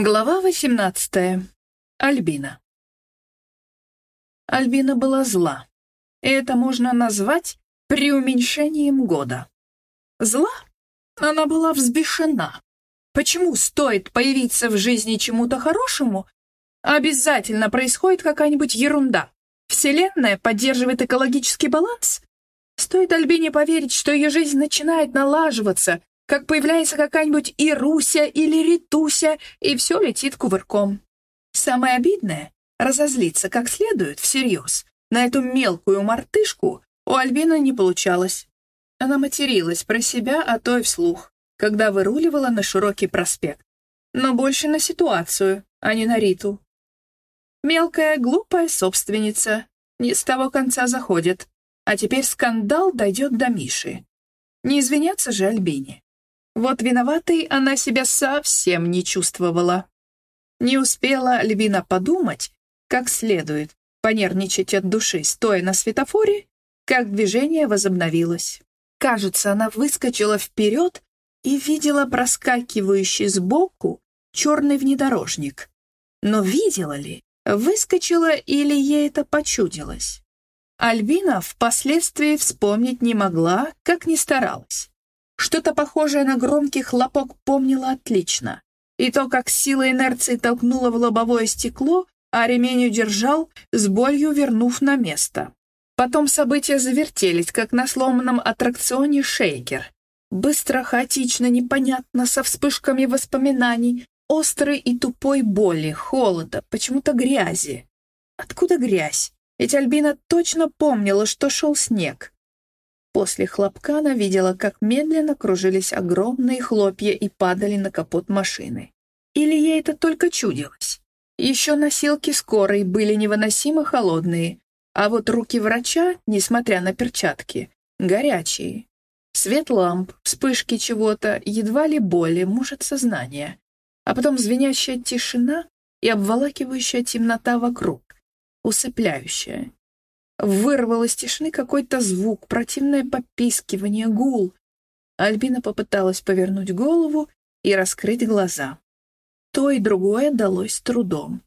Глава 18. Альбина. Альбина была зла. И это можно назвать преуменьшением года. Зла? Она была взбешена. Почему стоит появиться в жизни чему-то хорошему, обязательно происходит какая-нибудь ерунда? Вселенная поддерживает экологический баланс? Стоит Альбине поверить, что ее жизнь начинает налаживаться, как появляется какая-нибудь Ируся или Ритуся, и все летит кувырком. Самое обидное — разозлиться как следует, всерьез. На эту мелкую мартышку у Альбины не получалось. Она материлась про себя, а то и вслух, когда выруливала на широкий проспект. Но больше на ситуацию, а не на Риту. Мелкая, глупая собственница не с того конца заходит. А теперь скандал дойдет до Миши. Не извиняться же Альбине. Вот виноватой она себя совсем не чувствовала. Не успела Львина подумать, как следует, понервничать от души, стоя на светофоре, как движение возобновилось. Кажется, она выскочила вперед и видела проскакивающий сбоку черный внедорожник. Но видела ли, выскочила или ей это почудилось? Альбина впоследствии вспомнить не могла, как ни старалась. Что-то похожее на громкий хлопок помнила отлично. И то, как сила инерции толкнула в лобовое стекло, а ремень удержал, с болью вернув на место. Потом события завертелись, как на сломанном аттракционе «Шейкер». Быстро, хаотично, непонятно, со вспышками воспоминаний, острой и тупой боли, холода, почему-то грязи. Откуда грязь? Ведь Альбина точно помнила, что шел снег. После хлопка она видела, как медленно кружились огромные хлопья и падали на капот машины. Или ей это только чудилось? Еще носилки скорой были невыносимо холодные, а вот руки врача, несмотря на перчатки, горячие. Свет ламп, вспышки чего-то, едва ли боли, может, сознание. А потом звенящая тишина и обволакивающая темнота вокруг, усыпляющая, Вырвал из тишины какой-то звук, противное попискивание, гул. Альбина попыталась повернуть голову и раскрыть глаза. То и другое далось трудом.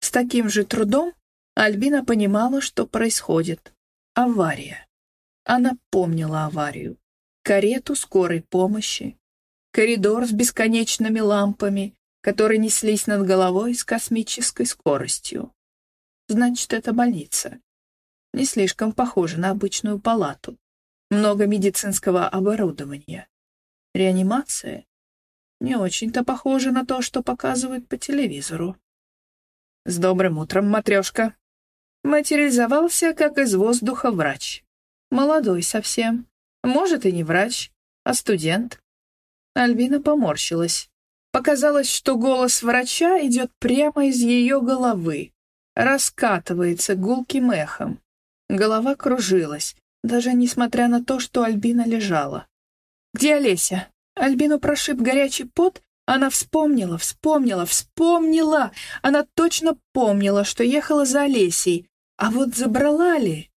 С таким же трудом Альбина понимала, что происходит. Авария. Она помнила аварию. Карету скорой помощи. Коридор с бесконечными лампами, которые неслись над головой с космической скоростью. Значит, это больница не слишком похоже на обычную палату. Много медицинского оборудования. Реанимация не очень-то похоже на то, что показывают по телевизору. «С добрым утром, матрешка!» Материализовался, как из воздуха, врач. Молодой совсем. Может, и не врач, а студент. Альбина поморщилась. Показалось, что голос врача идет прямо из ее головы, раскатывается гулким эхом. Голова кружилась, даже несмотря на то, что Альбина лежала. «Где Олеся?» Альбину прошиб горячий пот, она вспомнила, вспомнила, вспомнила. Она точно помнила, что ехала за Олесей. А вот забрала ли?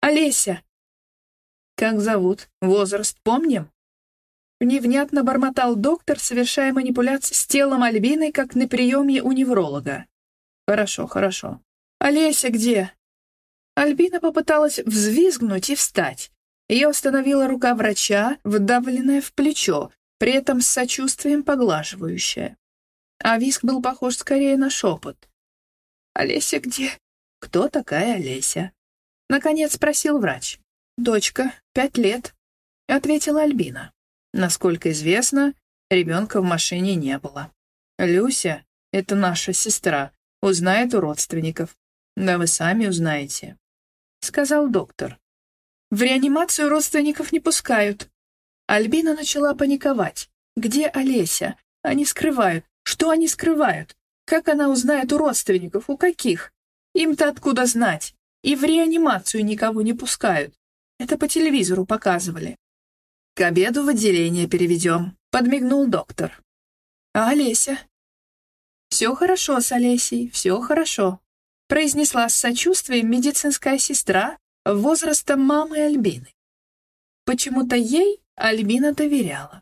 Олеся. Как зовут? Возраст помним? Невнятно бормотал доктор, совершая манипуляции с телом Альбины, как на приеме у невролога. Хорошо, хорошо. Олеся где? Альбина попыталась взвизгнуть и встать. Ее остановила рука врача, вдавленная в плечо, при этом с сочувствием поглаживающая. А визг был похож скорее на шепот. «Олеся где?» «Кто такая Олеся?» Наконец спросил врач. «Дочка, пять лет», — ответила Альбина. Насколько известно, ребенка в машине не было. «Люся, это наша сестра, узнает у родственников. Да вы сами узнаете сказал доктор. В реанимацию родственников не пускают. Альбина начала паниковать. Где Олеся? Они скрывают. Что они скрывают? Как она узнает у родственников? У каких? Им-то откуда знать? И в реанимацию никого не пускают. Это по телевизору показывали. К обеду в отделение переведем, подмигнул доктор. А Олеся? Все хорошо с Олесей, все хорошо произнесла с сочувствием медицинская сестра возраста мамы Альбины. Почему-то ей Альбина доверяла.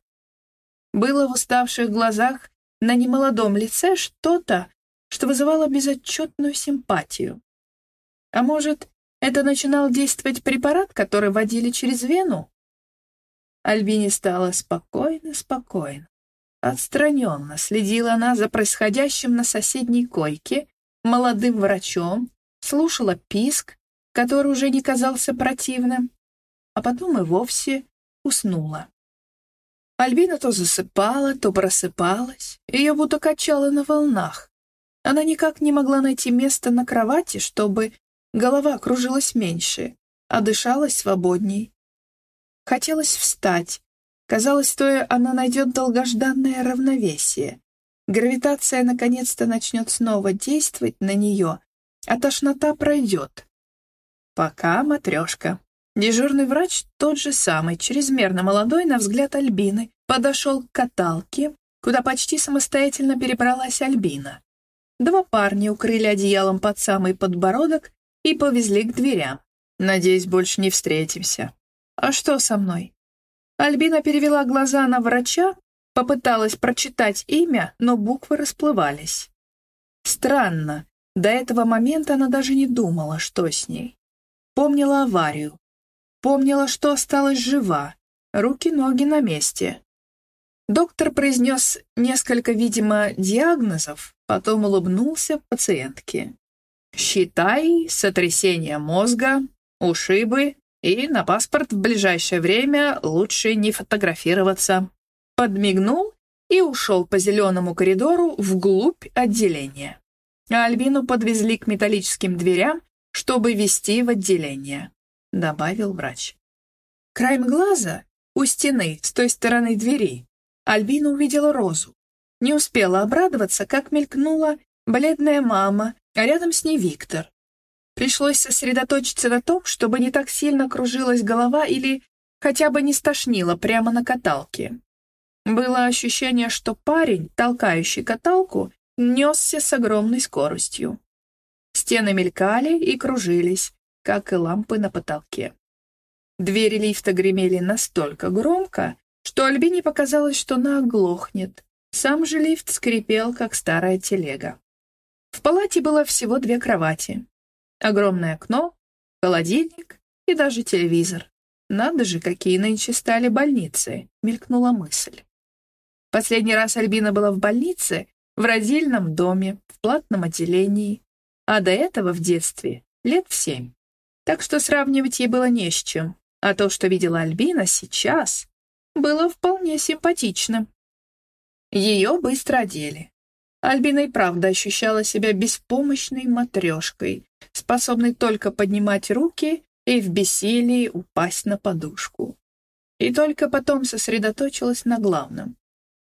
Было в уставших глазах на немолодом лице что-то, что вызывало безотчетную симпатию. А может, это начинал действовать препарат, который вводили через вену? Альбине стало спокойно-спокойно. Отстраненно следила она за происходящим на соседней койке, молодым врачом, слушала писк, который уже не казался противным, а потом и вовсе уснула. Альбина то засыпала, то просыпалась, ее будто качало на волнах. Она никак не могла найти место на кровати, чтобы голова кружилась меньше, а дышалась свободней. Хотелось встать. Казалось, стоя она найдет долгожданное равновесие. Гравитация наконец-то начнет снова действовать на нее, а тошнота пройдет. Пока матрешка. Дежурный врач, тот же самый, чрезмерно молодой, на взгляд Альбины, подошел к каталке, куда почти самостоятельно перебралась Альбина. Два парня укрыли одеялом под самый подбородок и повезли к дверям. «Надеюсь, больше не встретимся». «А что со мной?» Альбина перевела глаза на врача, попыталась прочитать имя, но буквы расплывались. Странно, до этого момента она даже не думала, что с ней. Помнила аварию, Помнила, что осталась жива, руки-ноги на месте. Доктор произнес несколько, видимо, диагнозов, потом улыбнулся пациентке. «Считай, сотрясение мозга, ушибы, и на паспорт в ближайшее время лучше не фотографироваться». Подмигнул и ушел по зеленому коридору вглубь отделения. А Альбину подвезли к металлическим дверям, чтобы вести в отделение. — добавил врач. Краем глаза у стены, с той стороны двери, Альбина увидела розу. Не успела обрадоваться, как мелькнула бледная мама, а рядом с ней Виктор. Пришлось сосредоточиться на том, чтобы не так сильно кружилась голова или хотя бы не стошнило прямо на каталке. Было ощущение, что парень, толкающий каталку, несся с огромной скоростью. Стены мелькали и кружились, как и лампы на потолке. Двери лифта гремели настолько громко, что Альбине показалось, что она оглохнет. Сам же лифт скрипел, как старая телега. В палате было всего две кровати. Огромное окно, холодильник и даже телевизор. Надо же, какие нынче стали больницы, мелькнула мысль. Последний раз Альбина была в больнице, в родильном доме, в платном отделении, а до этого в детстве, лет в семь. Так что сравнивать ей было не с чем. А то, что видела Альбина сейчас, было вполне симпатичным. Ее быстро одели. Альбина и правда ощущала себя беспомощной матрешкой, способной только поднимать руки и в бессилии упасть на подушку. И только потом сосредоточилась на главном.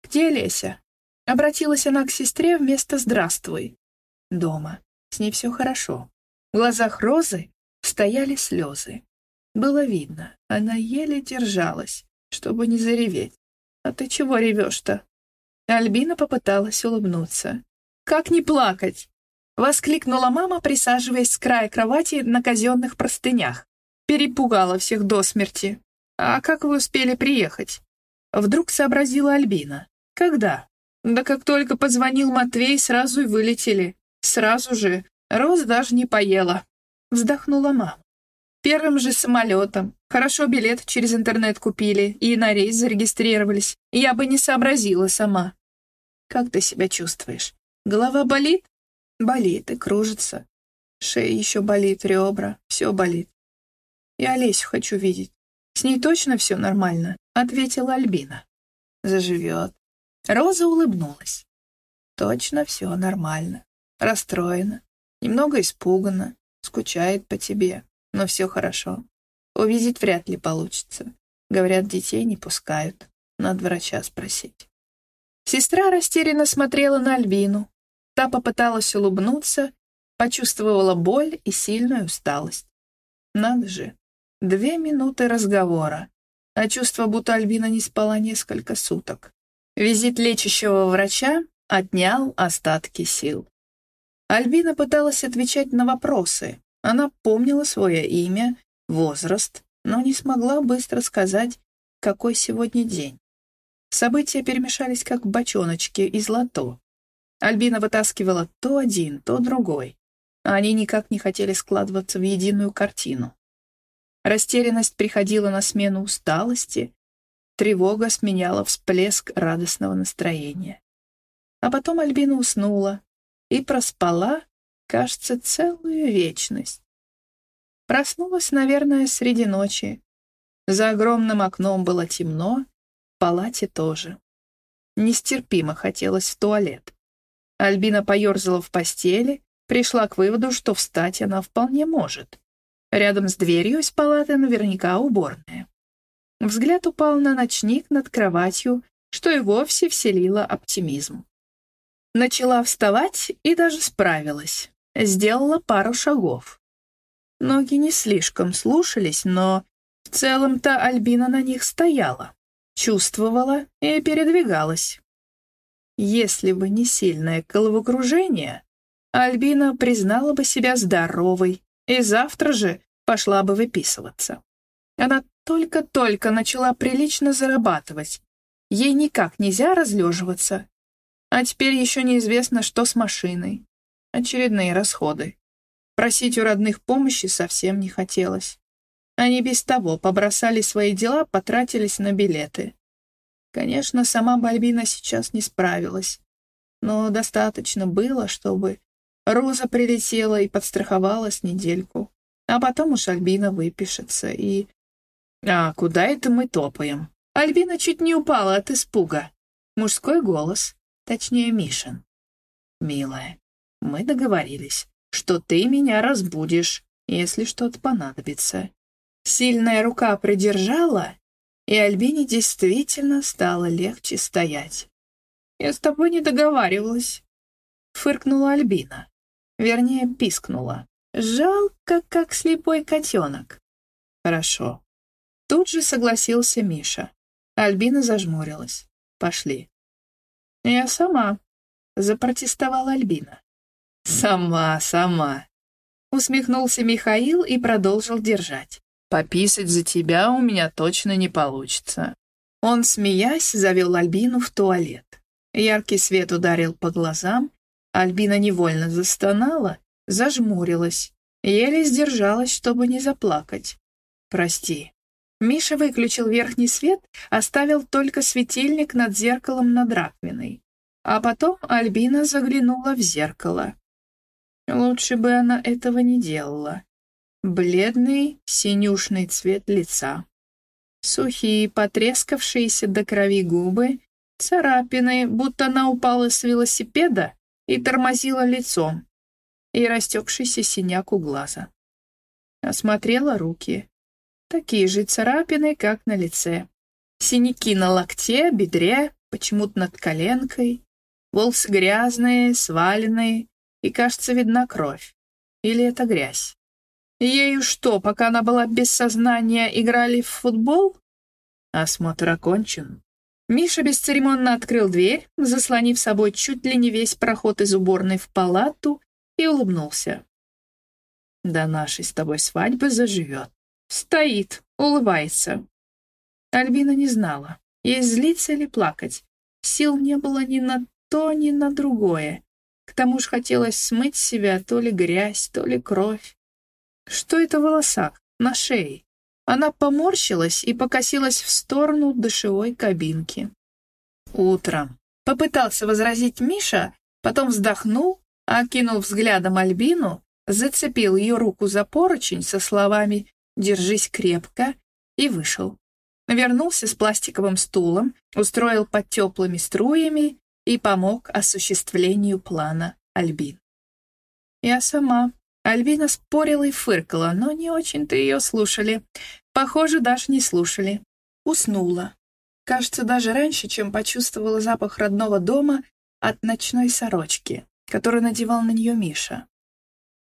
«Где Леся?» Обратилась она к сестре вместо «здравствуй». «Дома. С ней все хорошо». В глазах Розы стояли слезы. Было видно, она еле держалась, чтобы не зареветь. «А ты чего ревешь-то?» Альбина попыталась улыбнуться. «Как не плакать?» — воскликнула мама, присаживаясь с края кровати на казенных простынях. Перепугала всех до смерти. «А как вы успели приехать?» Вдруг сообразила Альбина. «Когда?» «Да как только позвонил Матвей, сразу и вылетели. Сразу же. Роз даже не поела. Вздохнула мама. Первым же самолетом. Хорошо билет через интернет купили и на рейс зарегистрировались. Я бы не сообразила сама. Как ты себя чувствуешь? Голова болит? Болит и кружится. Шея еще болит, ребра, все болит. Я Олесю хочу видеть. С ней точно все нормально, ответила Альбина. Заживет. Роза улыбнулась. Точно все нормально. Расстроена, немного испугана, скучает по тебе, но все хорошо. Увидеть вряд ли получится. Говорят, детей не пускают. Надо врача спросить. Сестра растерянно смотрела на Альбину. Та попыталась улыбнуться, почувствовала боль и сильную усталость. Надо же, две минуты разговора, а чувство, будто Альбина не спала несколько суток. Визит лечащего врача отнял остатки сил. Альбина пыталась отвечать на вопросы. Она помнила свое имя, возраст, но не смогла быстро сказать, какой сегодня день. События перемешались, как бочоночки из лото. Альбина вытаскивала то один, то другой. Они никак не хотели складываться в единую картину. Растерянность приходила на смену усталости, тревога сменяла всплеск радостного настроения. А потом Альбина уснула и проспала, кажется, целую вечность. Проснулась, наверное, среди ночи. За огромным окном было темно, в палате тоже. Нестерпимо хотелось в туалет. Альбина поерзала в постели, пришла к выводу, что встать она вполне может. Рядом с дверью из палаты наверняка уборная. Взгляд упал на ночник над кроватью, что и вовсе вселило оптимизм. Начала вставать и даже справилась. Сделала пару шагов. Ноги не слишком слушались, но в целом-то Альбина на них стояла, чувствовала и передвигалась. Если бы не сильное головокружение, Альбина признала бы себя здоровой и завтра же пошла бы выписываться. Она только-только начала прилично зарабатывать. Ей никак нельзя разлеживаться. А теперь еще неизвестно, что с машиной. Очередные расходы. Просить у родных помощи совсем не хотелось. Они без того побросали свои дела, потратились на билеты. Конечно, сама Бальбина сейчас не справилась, но достаточно было, чтобы Роза прилетела и подстраховалась недельку, а потом уж Альбина выпишется и... А куда это мы топаем? Альбина чуть не упала от испуга. Мужской голос, точнее Мишин. «Милая, мы договорились что ты меня разбудишь, если что-то понадобится. Сильная рука придержала, и Альбине действительно стало легче стоять. «Я с тобой не договаривалась», — фыркнула Альбина. Вернее, пискнула. «Жалко, как слепой котенок». «Хорошо». Тут же согласился Миша. Альбина зажмурилась. «Пошли». «Я сама», — запротестовала Альбина. «Сама, сама», — усмехнулся Михаил и продолжил держать. «Пописать за тебя у меня точно не получится». Он, смеясь, завел Альбину в туалет. Яркий свет ударил по глазам, Альбина невольно застонала, зажмурилась, еле сдержалась, чтобы не заплакать. «Прости». Миша выключил верхний свет, оставил только светильник над зеркалом над раковиной. А потом Альбина заглянула в зеркало. Лучше бы она этого не делала. Бледный, синюшный цвет лица. Сухие, потрескавшиеся до крови губы, царапины, будто она упала с велосипеда и тормозила лицом, и растекшийся синяк у глаза. Осмотрела руки. Такие же царапины, как на лице. Синяки на локте, бедре, почему-то над коленкой. Волосы грязные, сваленные, и, кажется, видна кровь. Или это грязь? Ею что, пока она была без сознания, играли в футбол? Осмотр окончен. Миша бесцеремонно открыл дверь, заслонив собой чуть ли не весь проход из уборной в палату, и улыбнулся. «До нашей с тобой свадьбы заживет». Стоит, улыбается. Альбина не знала, ей злиться или плакать. Сил не было ни на то, ни на другое. К тому же хотелось смыть с себя то ли грязь, то ли кровь. Что это в волосах? На шее. Она поморщилась и покосилась в сторону душевой кабинки. Утром. Попытался возразить Миша, потом вздохнул, окинул взглядом Альбину, зацепил ее руку за поручень со словами «Держись крепко» и вышел. Вернулся с пластиковым стулом, устроил под теплыми струями и помог осуществлению плана Альбин. Я сама. Альбина спорила и фыркала, но не очень-то ее слушали. Похоже, даже не слушали. Уснула. Кажется, даже раньше, чем почувствовала запах родного дома от ночной сорочки, которую надевал на нее Миша.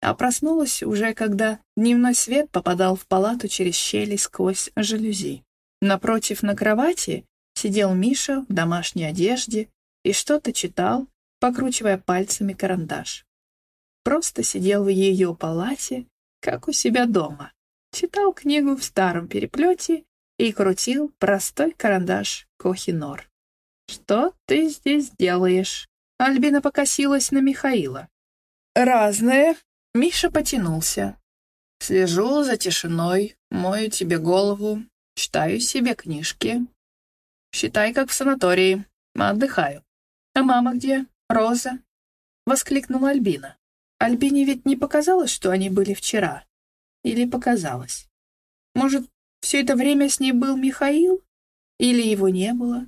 А проснулась уже, когда дневной свет попадал в палату через щели сквозь жалюзи. Напротив на кровати сидел Миша в домашней одежде и что-то читал, покручивая пальцами карандаш. Просто сидел в ее палате, как у себя дома. Читал книгу в старом переплете и крутил простой карандаш Кохинор. «Что ты здесь делаешь?» Альбина покосилась на Михаила. «Разное». Миша потянулся. «Слежу за тишиной, мою тебе голову, читаю себе книжки. Считай, как в санатории. Отдыхаю. А мама где? Роза?» Воскликнула Альбина. Альбине ведь не показалось, что они были вчера. Или показалось? Может, все это время с ней был Михаил? Или его не было?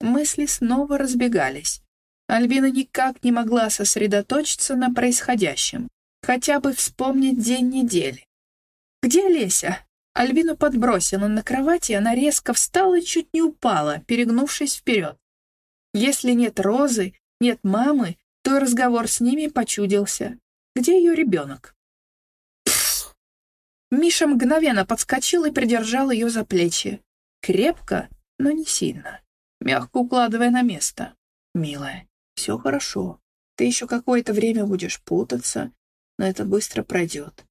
Мысли снова разбегались. Альбина никак не могла сосредоточиться на происходящем, хотя бы вспомнить день недели. «Где Леся?» Альбину подбросила на кровати, она резко встала и чуть не упала, перегнувшись вперед. Если нет Розы, нет мамы, то разговор с ними почудился. Где ее ребенок? Миша мгновенно подскочил и придержал ее за плечи. Крепко, но не сильно, мягко укладывая на место. «Милая, все хорошо. Ты еще какое-то время будешь путаться, но это быстро пройдет.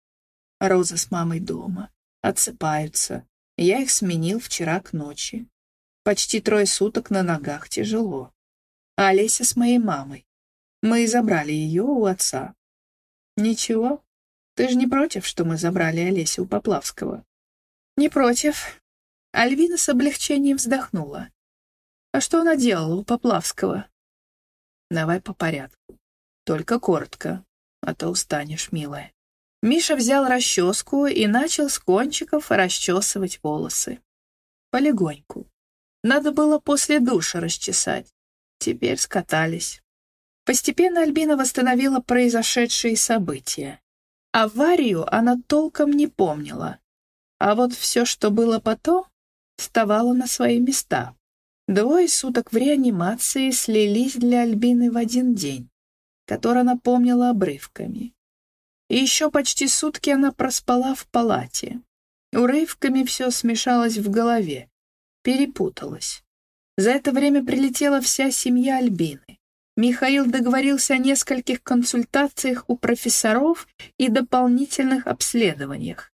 Роза с мамой дома. Отсыпаются. Я их сменил вчера к ночи. Почти трое суток на ногах тяжело. А Олеся с моей мамой. Мы забрали ее у отца. Ничего, ты же не против, что мы забрали Олесю у Поплавского? Не против. Альвина с облегчением вздохнула. А что она делала у Поплавского? Давай по порядку. Только коротко, а то устанешь, милая. Миша взял расческу и начал с кончиков расчесывать волосы. Полегоньку. Надо было после душа расчесать. Теперь скатались. Постепенно Альбина восстановила произошедшие события. Аварию она толком не помнила, а вот все, что было потом, вставало на свои места. Двое суток в реанимации слились для Альбины в один день, который она помнила обрывками. И еще почти сутки она проспала в палате. Урывками все смешалось в голове, перепуталось. За это время прилетела вся семья Альбины. Михаил договорился о нескольких консультациях у профессоров и дополнительных обследованиях.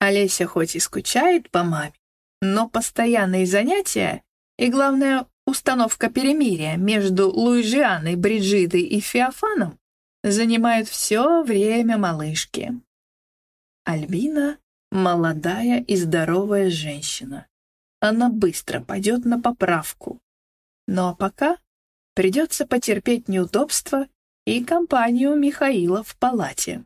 Олеся хоть и скучает по маме, но постоянные занятия и, главное, установка перемирия между Луизианой, Бриджидой и Феофаном занимают все время малышки. Альбина — молодая и здоровая женщина. Она быстро пойдет на поправку. Но пока Придется потерпеть неудобства и компанию Михаила в палате.